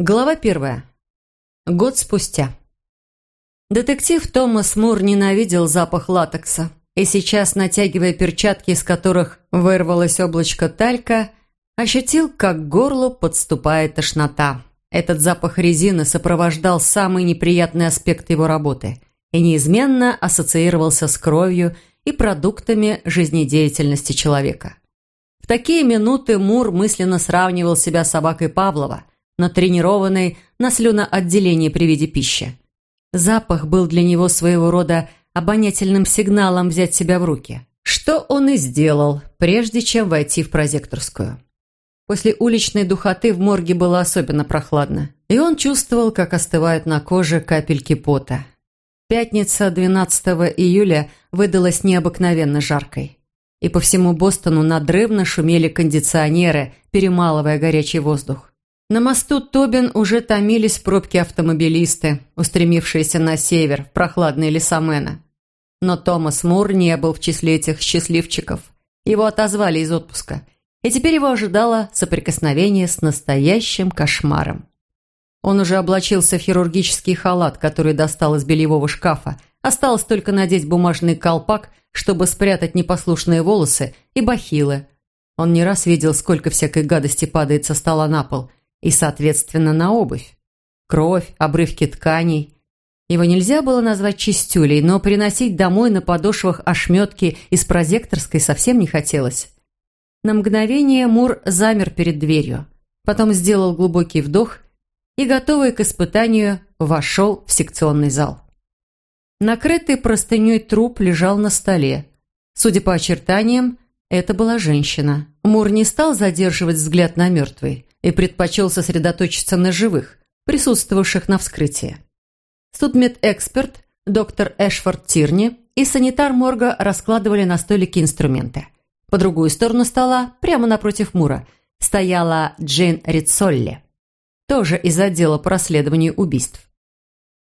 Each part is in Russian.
Глава первая. Год спустя. Детектив Томас Мур ненавидел запах латекса, и сейчас, натягивая перчатки, из которых вырвалось облачко талька, ощутил, как к горлу подступает тошнота. Этот запах резины сопровождал самый неприятный аспект его работы и неизменно ассоциировался с кровью и продуктами жизнедеятельности человека. В такие минуты Мур мысленно сравнивал себя с собакой Павлова, натренированной на слюноотделении при виде пищи. Запах был для него своего рода обонятельным сигналом взять себя в руки. Что он и сделал, прежде чем войти в прозекторскую. После уличной духоты в морге было особенно прохладно, и он чувствовал, как остывают на коже капельки пота. Пятница 12 июля выдалась необыкновенно жаркой. И по всему Бостону надрывно шумели кондиционеры, перемалывая горячий воздух. На мосту Тобин уже томились пробки автомобилисты, устремившиеся на север, в прохладные леса Мэна. Но Томас Мур не был в числе этих счастливчиков. Его отозвали из отпуска – и теперь его ожидало соприкосновение с настоящим кошмаром. Он уже облачился в хирургический халат, который достал из бельевого шкафа. Осталось только надеть бумажный колпак, чтобы спрятать непослушные волосы и бахилы. Он не раз видел, сколько всякой гадости падает со стола на пол, и, соответственно, на обувь. Кровь, обрывки тканей. Его нельзя было назвать чистюлей, но приносить домой на подошвах ошметки из прозекторской совсем не хотелось. На мгновение Мур замер перед дверью, потом сделал глубокий вдох и, готовый к испытанию, вошел в секционный зал. Накрытый простыней труп лежал на столе. Судя по очертаниям, это была женщина. Мур не стал задерживать взгляд на мертвой и предпочел сосредоточиться на живых, присутствовавших на вскрытии. Судмедэксперт, доктор Эшфорд Тирни и санитар морга раскладывали на столике инструменты. По другую сторону стола, прямо напротив Мура, стояла Джейн Рицолли, тоже из отдела по расследованию убийств.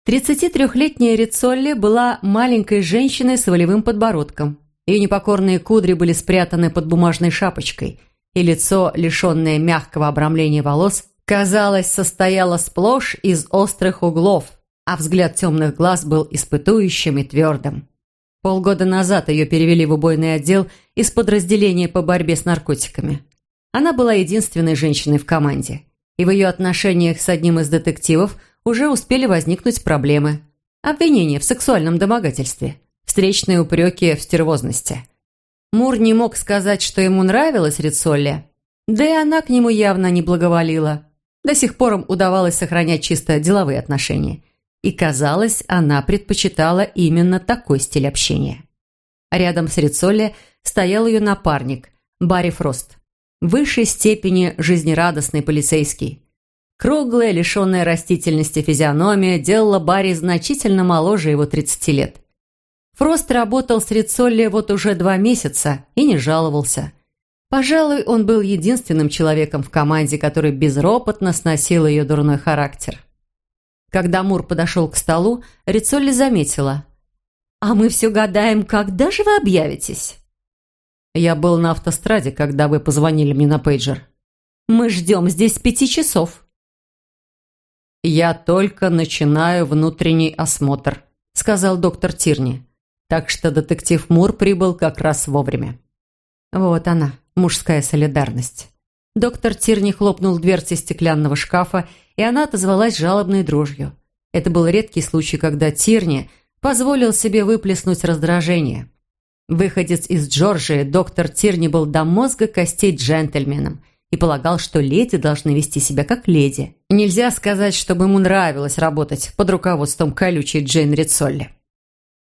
33-летняя Рицолли была маленькой женщиной с волевым подбородком. Ее непокорные кудри были спрятаны под бумажной шапочкой, и лицо, лишенное мягкого обрамления волос, казалось, состояло сплошь из острых углов, а взгляд темных глаз был испытующим и твердым. Полгода назад ее перевели в убойный отдел из подразделения по борьбе с наркотиками. Она была единственной женщиной в команде, и в ее отношениях с одним из детективов уже успели возникнуть проблемы. Обвинения в сексуальном домогательстве, встречные упреки в стервозности. Мур не мог сказать, что ему нравилась Рицолли, да и она к нему явно не благоволила. До сих пор им удавалось сохранять чисто деловые отношения – и, казалось, она предпочитала именно такой стиль общения. Рядом с Рицолли стоял ее напарник, Барри Фрост. В высшей степени жизнерадостный полицейский. Круглая, лишенная растительности физиономия делала Барри значительно моложе его 30 лет. Фрост работал с Рицолли вот уже два месяца и не жаловался. Пожалуй, он был единственным человеком в команде, который безропотно сносил ее дурной характер. Когда Мур подошел к столу, Рицолли заметила. «А мы все гадаем, когда же вы объявитесь?» «Я был на автостраде, когда вы позвонили мне на пейджер». «Мы ждем здесь пяти часов». «Я только начинаю внутренний осмотр», — сказал доктор Тирни. Так что детектив Мур прибыл как раз вовремя. Вот она, мужская солидарность. Доктор Тирни хлопнул дверцей стеклянного шкафа и она отозвалась жалобной дрожью. Это был редкий случай, когда Тирни позволил себе выплеснуть раздражение. Выходец из Джорджии, доктор Тирни был до мозга костей джентльменом и полагал, что леди должны вести себя как леди. Нельзя сказать, чтобы ему нравилось работать под руководством колючей Джейн Рицолли.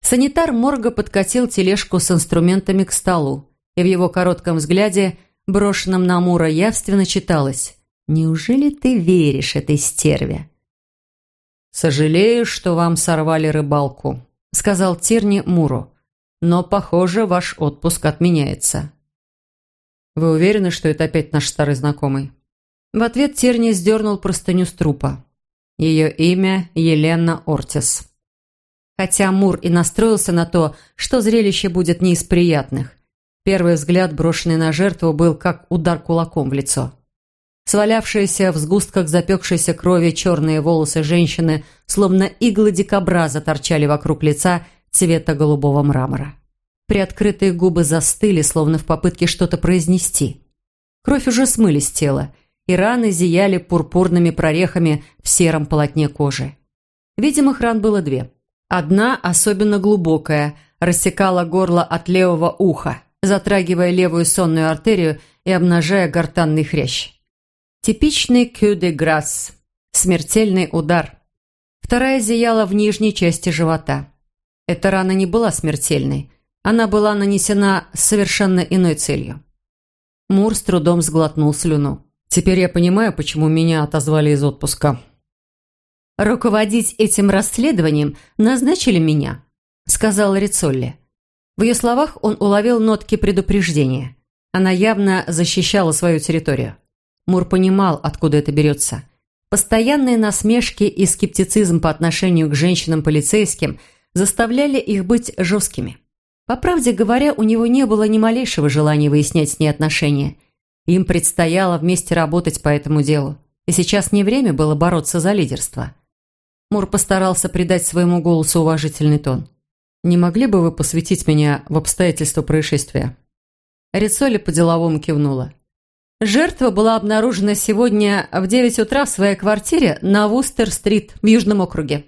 Санитар морга подкатил тележку с инструментами к столу, и в его коротком взгляде, брошенном на Мура, явственно читалось Неужели ты веришь этой стерве?» «Сожалею, что вам сорвали рыбалку», — сказал Тирни Муру. «Но, похоже, ваш отпуск отменяется». «Вы уверены, что это опять наш старый знакомый?» В ответ Тирни сдернул простыню с трупа. Ее имя Елена Ортис. Хотя Мур и настроился на то, что зрелище будет не из приятных, первый взгляд, брошенный на жертву, был как удар кулаком в лицо. Свалявшиеся в сгустках запекшейся крови черные волосы женщины, словно иглы дикобраза, торчали вокруг лица цвета голубого мрамора. Приоткрытые губы застыли, словно в попытке что-то произнести. Кровь уже смыли с тела, и раны зияли пурпурными прорехами в сером полотне кожи. Видимых ран было две. Одна, особенно глубокая, рассекала горло от левого уха, затрагивая левую сонную артерию и обнажая гортанный хрящ. Типичный «кю де грасс» – смертельный удар. Вторая зияла в нижней части живота. Эта рана не была смертельной. Она была нанесена с совершенно иной целью. Мур с трудом сглотнул слюну. «Теперь я понимаю, почему меня отозвали из отпуска». «Руководить этим расследованием назначили меня», – сказала Рицолли. В ее словах он уловил нотки предупреждения. Она явно защищала свою территорию. Мур понимал, откуда это берется. Постоянные насмешки и скептицизм по отношению к женщинам-полицейским заставляли их быть жесткими. По правде говоря, у него не было ни малейшего желания выяснять с ней отношения. Им предстояло вместе работать по этому делу. И сейчас не время было бороться за лидерство. Мур постарался придать своему голосу уважительный тон. «Не могли бы вы посвятить меня в обстоятельства происшествия?» Рицоли по-деловому кивнула. Жертва была обнаружена сегодня в 9 утра в своей квартире на Вустер-стрит в Южном округе.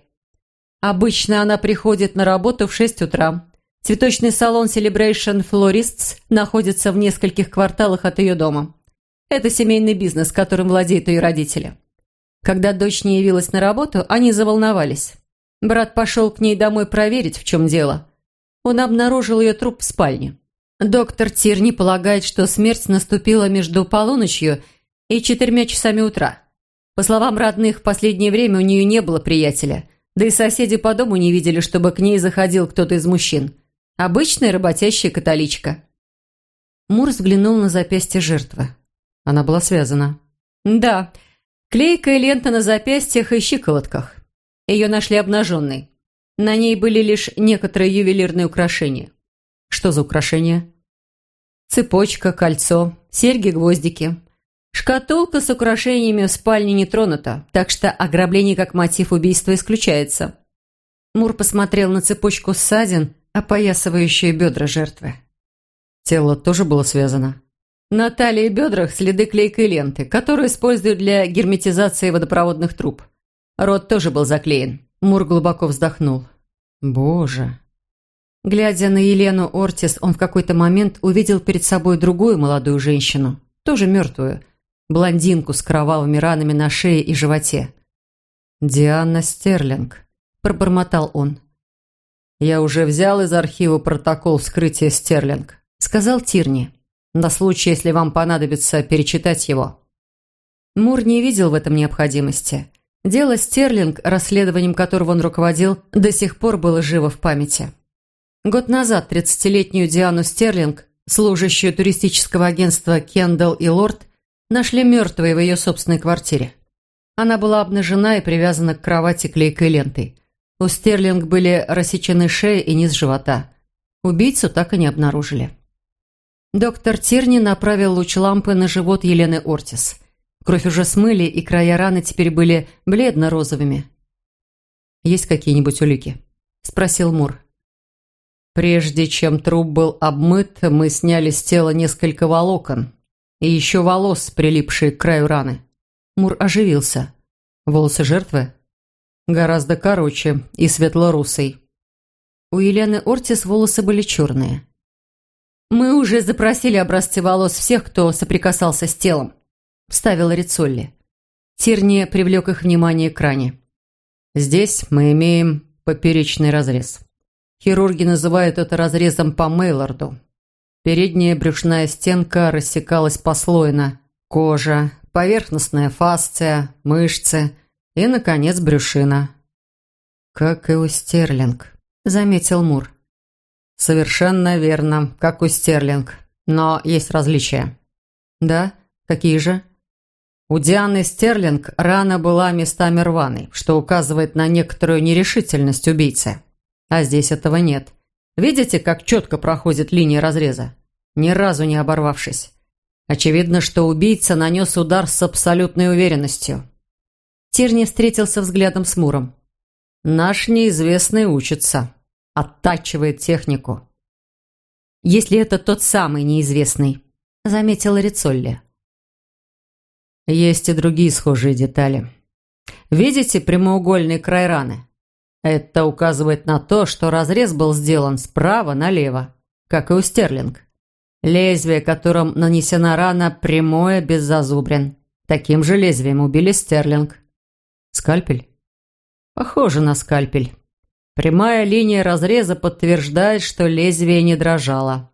Обычно она приходит на работу в 6 утра. Цветочный салон Celebration Florists находится в нескольких кварталах от ее дома. Это семейный бизнес, которым владеют ее родители. Когда дочь не явилась на работу, они заволновались. Брат пошел к ней домой проверить, в чем дело. Он обнаружил ее труп в спальне. Доктор Тирни полагает, что смерть наступила между полуночью и четырьмя часами утра. По словам родных, в последнее время у нее не было приятеля, да и соседи по дому не видели, чтобы к ней заходил кто-то из мужчин. Обычная работящая католичка. Мур взглянул на запястье жертвы. Она была связана. «Да, клейкая лента на запястьях и щиколотках. Ее нашли обнаженной. На ней были лишь некоторые ювелирные украшения. Что за украшения? Цепочка, кольцо, серьги-гвоздики. Шкатулка с украшениями в спальне не тронута, так что ограбление как мотив убийства исключается. Мур посмотрел на цепочку ссадин, опоясывающую бедра жертвы. Тело тоже было связано. На талии и бедрах следы клейкой ленты, которую используют для герметизации водопроводных труб. Рот тоже был заклеен. Мур глубоко вздохнул. «Боже!» Глядя на Елену Ортис, он в какой-то момент увидел перед собой другую молодую женщину, тоже мертвую, блондинку с кровавыми ранами на шее и животе. «Диана Стерлинг», – пробормотал он. «Я уже взял из архива протокол вскрытия Стерлинг», – сказал Тирни, «на случай, если вам понадобится перечитать его». Мур не видел в этом необходимости. Дело Стерлинг, расследованием которого он руководил, до сих пор было живо в памяти. Год назад 30-летнюю Диану Стерлинг, служащую туристического агентства «Кендалл и Лорд», нашли мертвой в ее собственной квартире. Она была обнажена и привязана к кровати клейкой лентой. У Стерлинг были рассечены шея и низ живота. Убийцу так и не обнаружили. Доктор Тирни направил луч лампы на живот Елены Ортис. Кровь уже смыли, и края раны теперь были бледно-розовыми. «Есть какие-нибудь улики?» – спросил Мур. Прежде чем труп был обмыт, мы сняли с тела несколько волокон и еще волос, прилипшие к краю раны. Мур оживился. Волосы жертвы? Гораздо короче и светло-русый. У Елены Ортис волосы были черные. «Мы уже запросили образцы волос всех, кто соприкасался с телом», – вставила Рицолли. Тирни привлек их внимание к ране. «Здесь мы имеем поперечный разрез». Хирурги называют это разрезом по Мейлорду. Передняя брюшная стенка рассекалась послойно. Кожа, поверхностная фасция, мышцы и, наконец, брюшина. «Как и у Стерлинг», — заметил Мур. «Совершенно верно, как у Стерлинг. Но есть различия». «Да? Какие же?» У Дианы Стерлинг рана была местами рваной, что указывает на некоторую нерешительность убийцы. А здесь этого нет. Видите, как четко проходит линия разреза? Ни разу не оборвавшись. Очевидно, что убийца нанес удар с абсолютной уверенностью. Тирни встретился взглядом с Муром. «Наш неизвестный учится, оттачивает технику». «Если это тот самый неизвестный», — заметила Рицолли. «Есть и другие схожие детали. Видите прямоугольный край раны? Это указывает на то, что разрез был сделан справа налево, как и у Стерлинг. Лезвие, которым нанесена рана, прямое, без зазубрин. Таким же лезвием убили Стерлинг. Скальпель? Похоже на скальпель. Прямая линия разреза подтверждает, что лезвие не дрожало.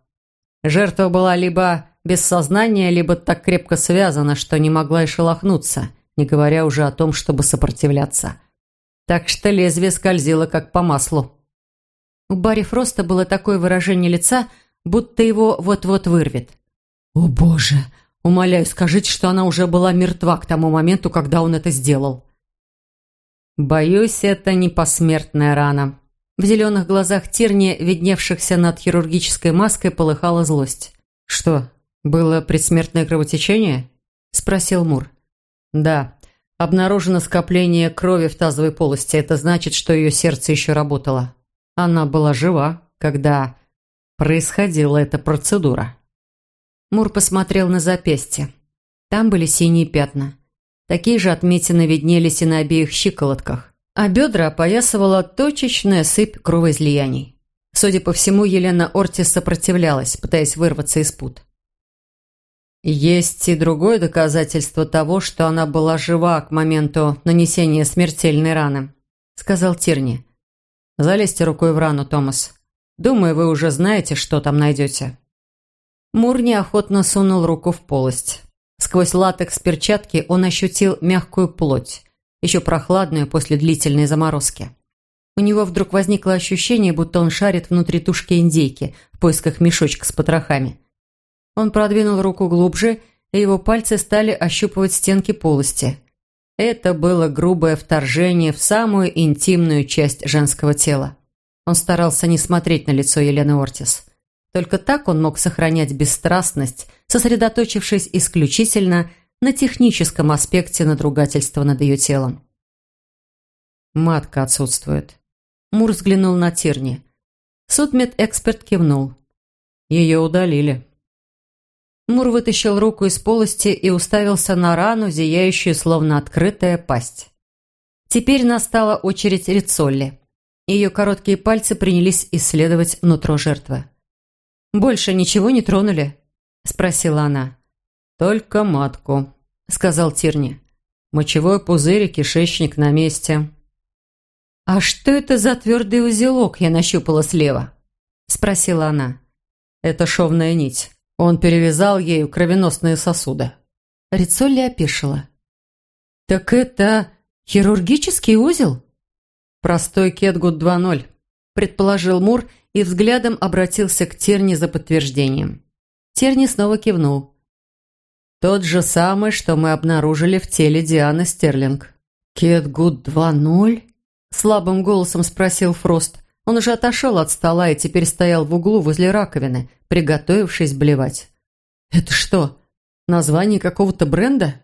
Жертва была либо без сознания, либо так крепко связана, что не могла и шелохнуться, не говоря уже о том, чтобы сопротивляться. Так что лезвие скользило как по маслу. У Барри Фроста было такое выражение лица – будто его вот-вот вырвет. «О, Боже! Умоляю, скажите, что она уже была мертва к тому моменту, когда он это сделал». «Боюсь, это не посмертная рана». В зеленых глазах Тирни, видневшихся над хирургической маской, полыхала злость. «Что, было предсмертное кровотечение?» – спросил Мур. «Да. Обнаружено скопление крови в тазовой полости. Это значит, что ее сердце еще работало. Она была жива, когда происходила эта процедура. Мур посмотрел на запястье. Там были синие пятна. Такие же отметины виднелись и на обеих щиколотках. А бедра опоясывала точечная сыпь кровоизлияний. Судя по всему, Елена Ортис сопротивлялась, пытаясь вырваться из пут. Есть и другое доказательство того, что она была жива к моменту нанесения смертельной раны, сказал Тирни. Залезьте рукой в рану, Томас. Думаю, вы уже знаете, что там найдете». Мур неохотно сунул руку в полость. Сквозь латекс перчатки он ощутил мягкую плоть, еще прохладную после длительной заморозки. У него вдруг возникло ощущение, будто он шарит внутри тушки индейки в поисках мешочка с потрохами. Он продвинул руку глубже, и его пальцы стали ощупывать стенки полости. Это было грубое вторжение в самую интимную часть женского тела. Он старался не смотреть на лицо Елены Ортис. Только так он мог сохранять бесстрастность, сосредоточившись исключительно на техническом аспекте надругательства над ее телом. Матка отсутствует. Мур взглянул на Тирни. Судмедэксперт кивнул. Ее удалили. Мур вытащил руку из полости и уставился на рану, зияющую, словно открытая пасть. Теперь настала очередь Рицолли. Ее короткие пальцы принялись исследовать нутро жертвы. «Больше ничего не тронули?» – спросила она. «Только матку», – сказал Тирни. «Мочевой пузырь и кишечник на месте». «А что это за твердый узелок я нащупала слева?» – спросила она. «Это шовная нить. Он перевязал ею кровеносные сосуды». Рицолли опешила. «Так это хирургический узел?» «Простой Кетгуд 2.0», – предположил Мур и взглядом обратился к Терни за подтверждением. Терни снова кивнул. «Тот же самый, что мы обнаружили в теле Дианы Стерлинг». «Кетгуд 2.0?» – слабым голосом спросил Фрост. Он уже отошел от стола и теперь стоял в углу возле раковины, приготовившись блевать. «Это что, название какого-то бренда?»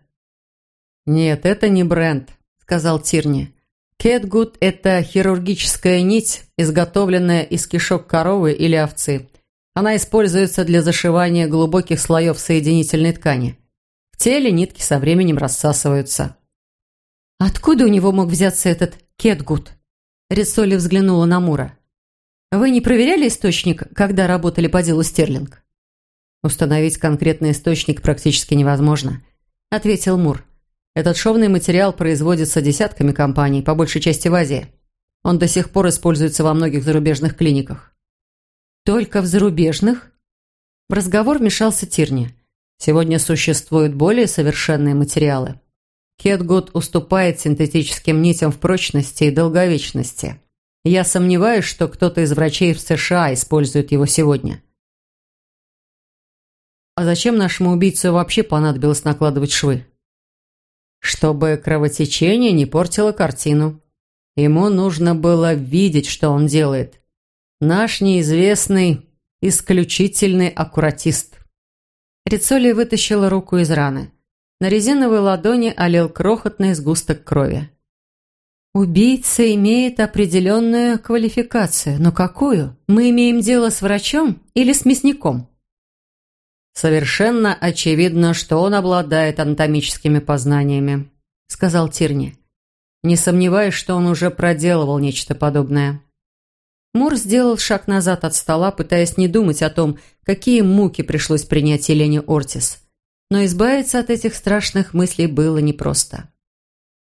«Нет, это не бренд», – сказал Тирни. Кетгуд – это хирургическая нить, изготовленная из кишок коровы или овцы. Она используется для зашивания глубоких слоев соединительной ткани. В теле нитки со временем рассасываются. «Откуда у него мог взяться этот кетгуд?» Рисоли взглянула на Мура. «Вы не проверяли источник, когда работали по делу Стерлинг?» «Установить конкретный источник практически невозможно», – ответил Мур. Этот шовный материал производится десятками компаний, по большей части в Азии. Он до сих пор используется во многих зарубежных клиниках. Только в зарубежных? В разговор вмешался Тирни. Сегодня существуют более совершенные материалы. Кетгуд уступает синтетическим нитям в прочности и долговечности. Я сомневаюсь, что кто-то из врачей в США использует его сегодня. А зачем нашему убийце вообще понадобилось накладывать швы? Чтобы кровотечение не портило картину. Ему нужно было видеть, что он делает. Наш неизвестный исключительный аккуратист. Рицоли вытащила руку из раны. На резиновой ладони олел крохотный сгусток крови. «Убийца имеет определенную квалификацию. Но какую? Мы имеем дело с врачом или с мясником?» «Совершенно очевидно, что он обладает анатомическими познаниями», — сказал Тирни. «Не сомневаюсь, что он уже проделывал нечто подобное». Мур сделал шаг назад от стола, пытаясь не думать о том, какие муки пришлось принять Елене Ортис. Но избавиться от этих страшных мыслей было непросто.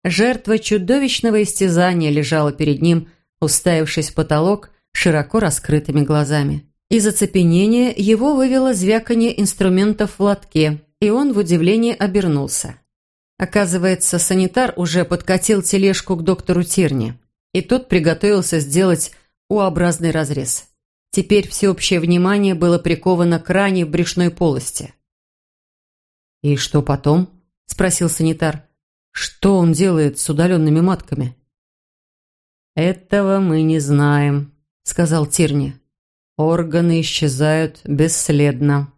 Жертва чудовищного истязания лежала перед ним, уставившись в потолок широко раскрытыми глазами. Из оцепенения его вывело звяканье инструментов в лотке, и он в удивлении обернулся. Оказывается, санитар уже подкатил тележку к доктору Тирни, и тот приготовился сделать У-образный разрез. Теперь всеобщее внимание было приковано к ране в брюшной полости. «И что потом?» – спросил санитар. Что он делает с удаленными матками? «Этого мы не знаем», — сказал Тирни. «Органы исчезают бесследно».